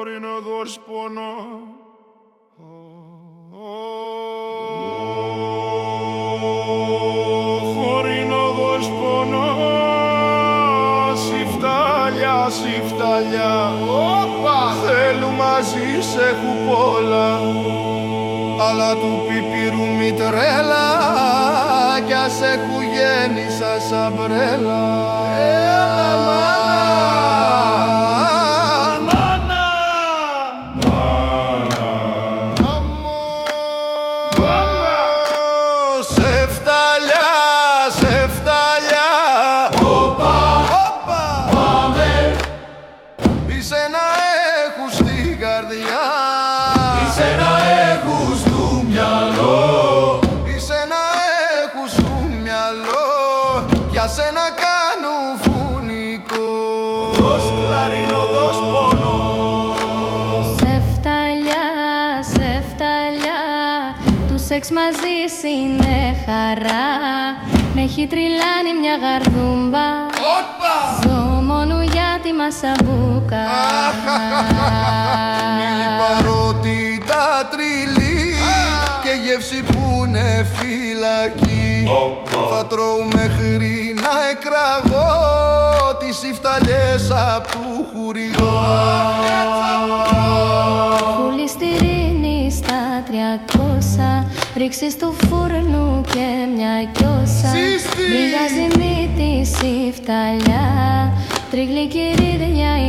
χωρί να δώσει πόνο. Χωρί να δώσει πόνο. Συφτάλια, συφτάλια. Θέλουν μαζί σε κουπόλα. Αλλά του πιπυρού μη τρέλα κι ας έχουν γέννησα σαν καρδιά. Είσαι να έχουν στο μυαλό. Είσαι να έχουν στο μυαλό. Για σένα κάνουν φουνικό. Δώσ' κλαρίνο, δώσ' πόνο. Σε φταλιά, σε φταλιά Του σεξ μαζί είναι χαρά Με έχει τριλάνει μια γαρδούμπα Όπα! Ζω μόνο για τη μασαμπούκα Λιπαρότητα τριλή και γεύση που είναι φυλακή. Θα τρώω μέχρι να εκραγώ τις υφταλιές απ' του χουριγό. Χουλιστηρίνη στα τριακόσα Ρίξεις του φούρνου και μια κιόσα. Σύστη! Μοιράζει μύτη η φταλιά Τριγλυκυρίδια είναι φωτιά